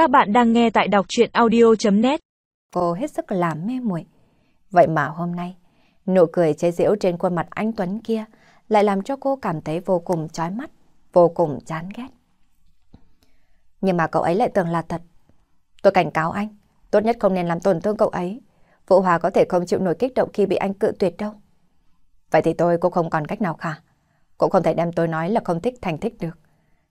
Các bạn đang nghe tại đọc chuyện audio.net Cô hết sức làm mê muội. Vậy mà hôm nay, nụ cười chế giễu trên khuôn mặt anh Tuấn kia lại làm cho cô cảm thấy vô cùng chói mắt, vô cùng chán ghét. Nhưng mà cậu ấy lại tưởng là thật. Tôi cảnh cáo anh, tốt nhất không nên làm tổn thương cậu ấy. Vũ Hòa có thể không chịu nổi kích động khi bị anh cự tuyệt đâu. Vậy thì tôi cũng không còn cách nào cả. Cũng không thể đem tôi nói là không thích thành thích được.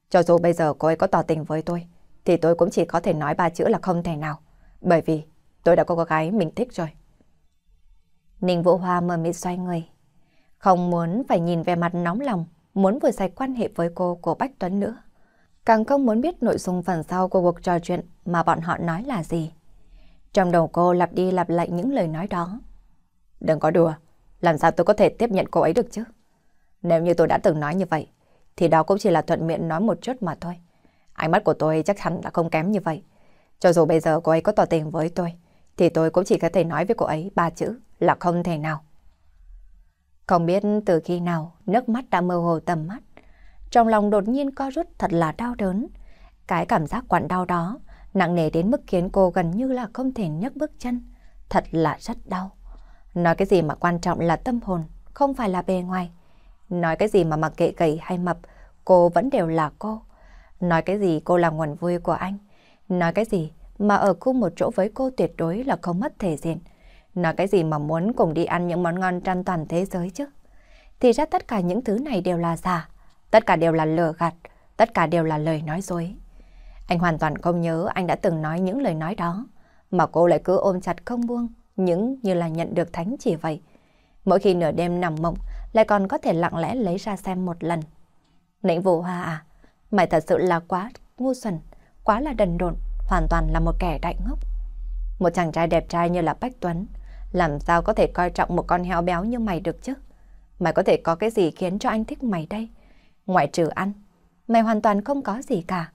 Cho dù bây giờ cô ấy có tỏ tình với tôi, thì tôi cũng chỉ có thể nói ba chữ là không thể nào. Bởi vì tôi đã có cô gái mình thích rồi. Ninh Vũ Hoa mờ mịt xoay người. Không muốn phải nhìn về mặt nóng lòng, muốn vừa sạch quan hệ với cô của Bách Tuấn nữa. Càng không muốn biết nội dung phần sau của cuộc trò chuyện mà bọn họ nói là gì. Trong đầu cô lặp đi lặp lại những lời nói đó. Đừng có đùa, làm sao tôi có thể tiếp nhận cô ấy được chứ? Nếu như tôi đã từng nói như vậy, thì đó cũng chỉ là thuận miệng nói một chút mà thôi. Ánh mắt của tôi chắc chắn đã không kém như vậy. Cho dù bây giờ cô ấy có tỏ tình với tôi, thì tôi cũng chỉ có thể nói với cô ấy ba chữ là không thể nào. Không biết từ khi nào nước mắt đã mơ hồ tầm mắt. Trong lòng đột nhiên co rút thật là đau đớn. Cái cảm giác quặn đau đó nặng nề đến mức khiến cô gần như là không thể nhấc bước chân. Thật là rất đau. Nói cái gì mà quan trọng là tâm hồn, không phải là bề ngoài. Nói cái gì mà mặc kệ gầy hay mập, cô vẫn đều là cô. Nói cái gì cô là nguồn vui của anh. Nói cái gì mà ở cùng một chỗ với cô tuyệt đối là không mất thể diện. Nói cái gì mà muốn cùng đi ăn những món ngon trên toàn thế giới chứ. Thì ra tất cả những thứ này đều là giả. Tất cả đều là lừa gạt. Tất cả đều là lời nói dối. Anh hoàn toàn không nhớ anh đã từng nói những lời nói đó. Mà cô lại cứ ôm chặt không buông. Những như là nhận được thánh chỉ vậy. Mỗi khi nửa đêm nằm mộng lại còn có thể lặng lẽ lấy ra xem một lần. Nịnh vụ hoa à, mày thật sự là quá ngu xuẩn, quá là đần độn, hoàn toàn là một kẻ đại ngốc. Một chàng trai đẹp trai như là Bách Tuấn, làm sao có thể coi trọng một con heo béo như mày được chứ? Mày có thể có cái gì khiến cho anh thích mày đây? Ngoại trừ ăn, mày hoàn toàn không có gì cả.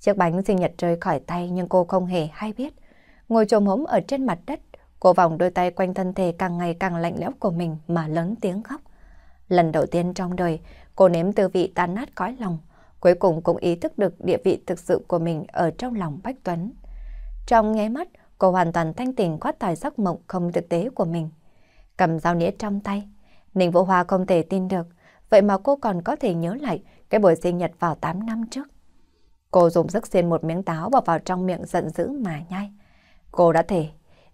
Chiếc bánh sinh nhật rơi khỏi tay nhưng cô không hề hay biết. Ngồi trồm hốm ở trên mặt đất, cô vòng đôi tay quanh thân thể càng ngày càng lạnh lẽo của mình mà lớn tiếng khóc. Lần đầu tiên trong đời, cô nếm tư vị tan nát cõi lòng, cuối cùng cũng ý thức được địa vị thực sự của mình ở trong lòng Bách Tuấn. Trong nháy mắt, cô hoàn toàn thanh tỉnh thoát tài giấc mộng không thực tế của mình. Cầm dao nĩa trong tay, Ninh Vũ Hoa không thể tin được, vậy mà cô còn có thể nhớ lại cái buổi sinh nhật vào 8 năm trước. Cô dùng sức xiên một miếng táo bỏ vào trong miệng giận dữ mà nhai. Cô đã thể,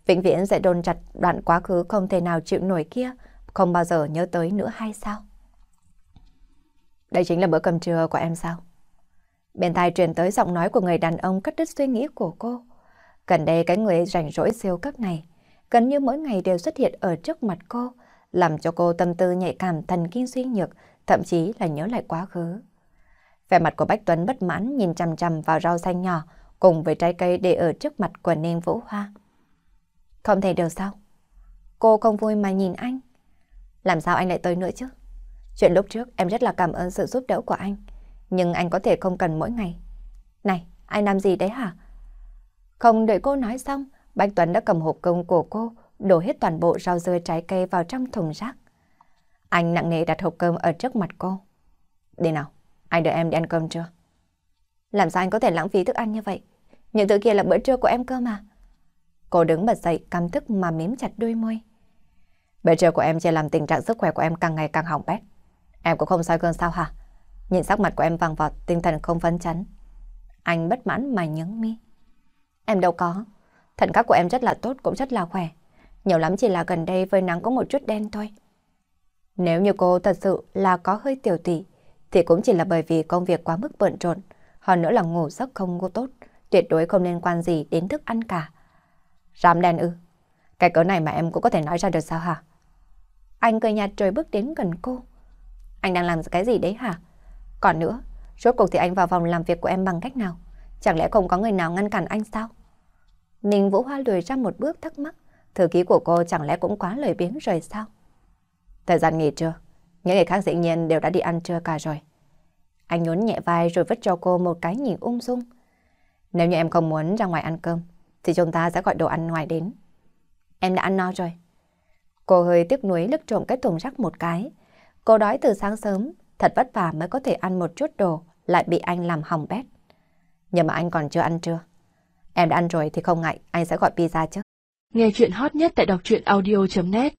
vĩnh viễn sẽ đôn chặt đoạn quá khứ không thể nào chịu nổi kia, không bao giờ nhớ tới nữa hay sao? Đây chính là bữa cơm trưa của em sao? Bên tai truyền tới giọng nói của người đàn ông cắt đứt suy nghĩ của cô. Gần đây cái người rảnh rỗi siêu cấp này, gần như mỗi ngày đều xuất hiện ở trước mặt cô, làm cho cô tâm tư nhạy cảm thần kinh suy nhược, thậm chí là nhớ lại quá khứ. Vẻ mặt của Bách Tuấn bất mãn nhìn chằm chằm vào rau xanh nhỏ cùng với trái cây để ở trước mặt của Ninh Vũ Hoa. Không thể được sao? Cô không vui mà nhìn anh. Làm sao anh lại tới nữa chứ? Chuyện lúc trước em rất là cảm ơn sự giúp đỡ của anh. Nhưng anh có thể không cần mỗi ngày. Này, anh làm gì đấy hả? Không đợi cô nói xong, Bạch Tuấn đã cầm hộp cơm của cô, đổ hết toàn bộ rau dưa trái cây vào trong thùng rác. Anh nặng nề đặt hộp cơm ở trước mặt cô. Đi nào, anh đợi em đi ăn cơm chưa? Làm sao anh có thể lãng phí thức ăn như vậy? Những thứ kia là bữa trưa của em cơ mà. Cô đứng bật dậy, căm thức mà mím chặt đôi môi. Bữa trưa của em chỉ làm tình trạng sức khỏe của em càng ngày càng hỏng bét. Em cũng không soi gương sao hả? Nhìn sắc mặt của em vàng vọt, tinh thần không phấn chấn. Anh bất mãn mà nhướng mi. Em đâu có. Thận các của em rất là tốt, cũng rất là khỏe. Nhiều lắm chỉ là gần đây với nắng có một chút đen thôi. Nếu như cô thật sự là có hơi tiểu tỷ, thì cũng chỉ là bởi vì công việc quá mức bận rộn. Hơn nữa là ngủ giấc không ngủ tốt, tuyệt đối không liên quan gì đến thức ăn cả. Rám đen ư. Cái cỡ này mà em cũng có thể nói ra được sao hả? Anh cười nhạt rồi bước đến gần cô. Anh đang làm cái gì đấy hả? Còn nữa, rốt cuộc thì anh vào vòng làm việc của em bằng cách nào? Chẳng lẽ không có người nào ngăn cản anh sao? Ninh Vũ Hoa lùi ra một bước thắc mắc. Thư ký của cô chẳng lẽ cũng quá lời biếng rồi sao? Thời gian nghỉ trưa, những người khác dĩ nhiên đều đã đi ăn trưa cả rồi. Anh nhún nhẹ vai rồi vứt cho cô một cái nhìn ung dung. Nếu như em không muốn ra ngoài ăn cơm, thì chúng ta sẽ gọi đồ ăn ngoài đến. Em đã ăn no rồi. Cô hơi tiếc nuối lức trộm cái thùng rác một cái. Cô đói từ sáng sớm, thật vất vả mới có thể ăn một chút đồ, lại bị anh làm hỏng bét. Nhưng mà anh còn chưa ăn trưa. Em đã ăn rồi thì không ngại, anh sẽ gọi pizza chứ. Nghe chuyện hot nhất tại đọc truyện audio.net